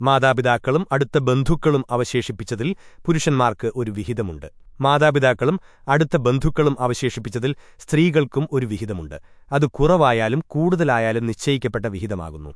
മാതാപിതാക്കളും അടുത്ത ബന്ധുക്കളും അവശേഷിപ്പിച്ചതിൽ പുരുഷന്മാർക്ക് ഒരു വിഹിതമുണ്ട്. മാതാപിതാക്കളും അടുത്ത ബന്ധുക്കളും അവശേഷിപ്പിച്ചതിൽ സ്ത്രീകൾക്കും ഒരു വിഹിതമുണ്ട്. അത് കുറവായാലും കൂടുതലായാലും നിശ്ചയിക്കപ്പെട്ട വിഹിതമാകുന്നു.